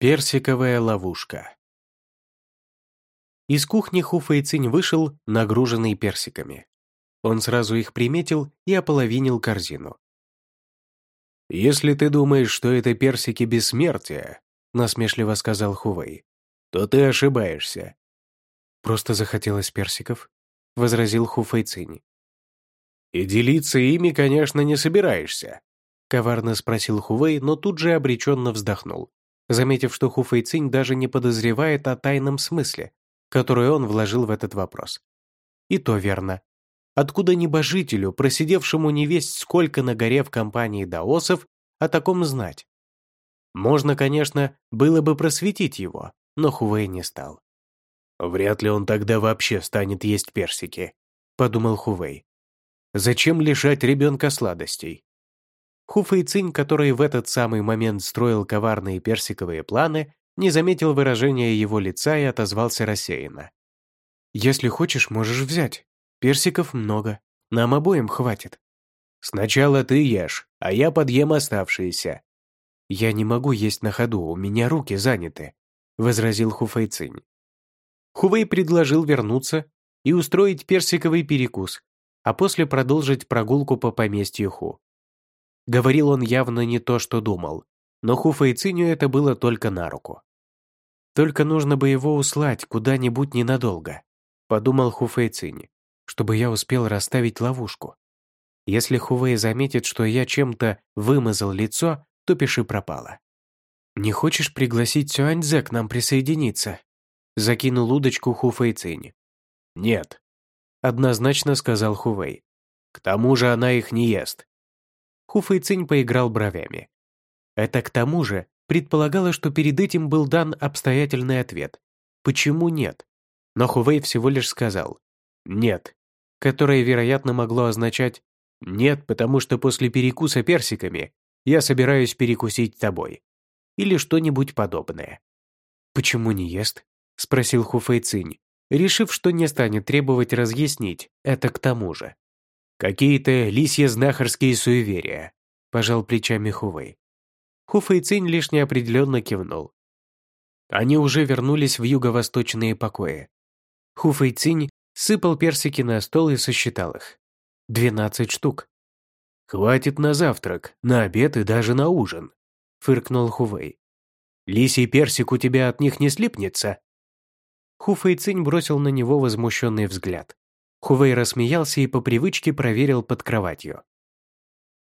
Персиковая ловушка. Из кухни Хуфэйцинь вышел, нагруженный персиками. Он сразу их приметил и ополовинил корзину. «Если ты думаешь, что это персики бессмертия», насмешливо сказал Хувей, то ты ошибаешься. «Просто захотелось персиков», — возразил Хуфэйцинь. «И делиться ими, конечно, не собираешься», — коварно спросил Хувей, но тут же обреченно вздохнул заметив, что Ху Фэйцинь даже не подозревает о тайном смысле, который он вложил в этот вопрос. И то верно. Откуда небожителю, просидевшему не весть сколько на горе в компании даосов, о таком знать? Можно, конечно, было бы просветить его, но Хувей не стал. «Вряд ли он тогда вообще станет есть персики», — подумал Хувей. «Зачем лишать ребенка сладостей? Хуфа Цинь, который в этот самый момент строил коварные персиковые планы, не заметил выражения его лица и отозвался рассеянно. «Если хочешь, можешь взять. Персиков много. Нам обоим хватит». «Сначала ты ешь, а я подъем оставшиеся». «Я не могу есть на ходу, у меня руки заняты», — возразил Хуфайцинь. Хувей предложил вернуться и устроить персиковый перекус, а после продолжить прогулку по поместью Ху. Говорил он явно не то, что думал, но Хуфа и Циню это было только на руку. «Только нужно бы его услать куда-нибудь ненадолго», — подумал Хуфэй Цинь, «чтобы я успел расставить ловушку. Если Хувей заметит, что я чем-то вымазал лицо, то пиши пропало». «Не хочешь пригласить Сюаньзе к нам присоединиться?» — закинул удочку Хуфэй Цинь. «Нет», — однозначно сказал Хувей. «К тому же она их не ест. Хуфэйцинь поиграл бровями. Это к тому же предполагало, что перед этим был дан обстоятельный ответ. Почему нет? Но Хувей всего лишь сказал «нет», которое, вероятно, могло означать «нет, потому что после перекуса персиками я собираюсь перекусить тобой» или что-нибудь подобное. «Почему не ест?» — спросил Хуфэйцинь, решив, что не станет требовать разъяснить это к тому же. «Какие-то лисье-знахарские суеверия», — пожал плечами Хувей. Хуфэй Цинь лишь неопределенно кивнул. Они уже вернулись в юго-восточные покои. Хуфэй Цинь сыпал персики на стол и сосчитал их. Двенадцать штук. «Хватит на завтрак, на обед и даже на ужин», — фыркнул Хувей. «Лисий персик у тебя от них не слипнется?» Хуфэй Цинь бросил на него возмущенный взгляд. Хувей рассмеялся и по привычке проверил под кроватью.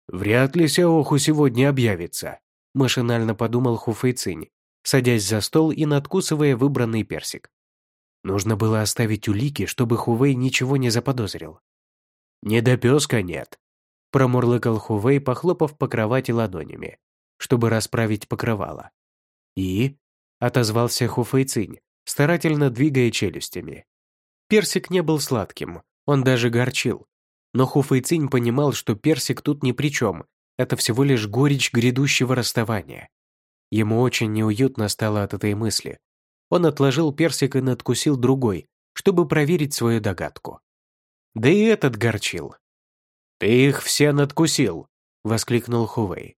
«Вряд ли Сяоху сегодня объявится», – машинально подумал Хуфейцинь, садясь за стол и надкусывая выбранный персик. Нужно было оставить улики, чтобы Хувей ничего не заподозрил. «Недопеска нет», – промурлыкал Хувей, похлопав по кровати ладонями, чтобы расправить покрывало. «И?» – отозвался Хуфейцинь, старательно двигая челюстями. Персик не был сладким, он даже горчил. Но Хуфэйцинь понимал, что персик тут ни при чем, это всего лишь горечь грядущего расставания. Ему очень неуютно стало от этой мысли. Он отложил персик и надкусил другой, чтобы проверить свою догадку. Да и этот горчил. «Ты их все надкусил!» — воскликнул Хувей.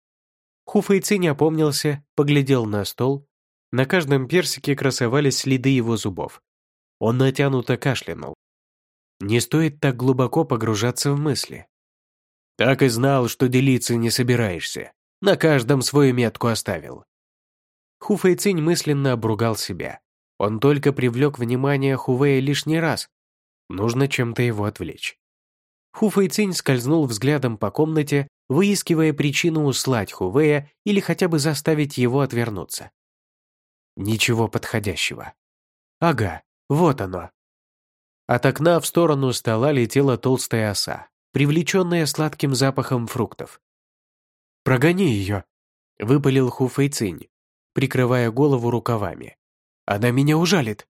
Хуфэйцинь опомнился, поглядел на стол. На каждом персике красовались следы его зубов. Он натянуто кашлянул. Не стоит так глубоко погружаться в мысли. Так и знал, что делиться не собираешься. На каждом свою метку оставил. Хуфэйцинь мысленно обругал себя. Он только привлек внимание Хувея лишний раз. Нужно чем-то его отвлечь. Хуфэйцинь скользнул взглядом по комнате, выискивая причину услать Хувея или хотя бы заставить его отвернуться. Ничего подходящего. Ага, вот оно. От окна в сторону стола летела толстая оса, привлеченная сладким запахом фруктов. «Прогони ее!» — выпалил Хуфэйцинь, прикрывая голову рукавами. «Она меня ужалит!»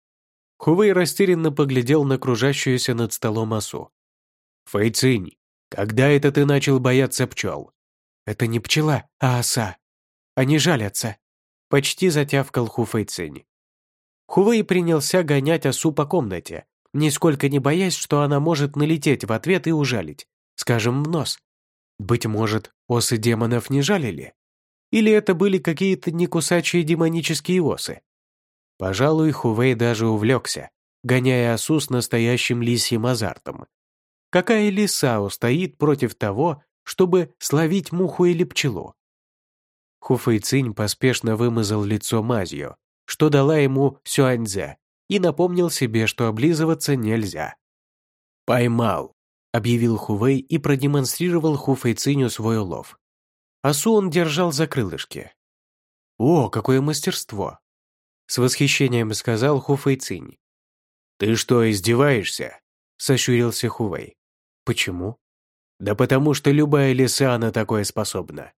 Хувей растерянно поглядел на кружащуюся над столом осу. «Фэйцинь, когда это ты начал бояться пчел?» «Это не пчела, а оса. Они жалятся!» Почти затявкал Хуфэйцинь. Хувей принялся гонять осу по комнате, нисколько не боясь, что она может налететь в ответ и ужалить, скажем, в нос. Быть может, осы демонов не жалили? Или это были какие-то некусачие демонические осы? Пожалуй, Хувей даже увлекся, гоняя осу с настоящим лисьим азартом. Какая лиса устоит против того, чтобы словить муху или пчелу? Хуфэйцинь поспешно вымазал лицо мазью, что дала ему сюаньзе, и напомнил себе, что облизываться нельзя. «Поймал», — объявил Хувей и продемонстрировал Хуфэйциню свой улов. Осу он держал за крылышки. «О, какое мастерство!» С восхищением сказал Хуфэйцинь. «Ты что, издеваешься?» — сощурился Хувей. «Почему?» «Да потому что любая лиса на такое способна.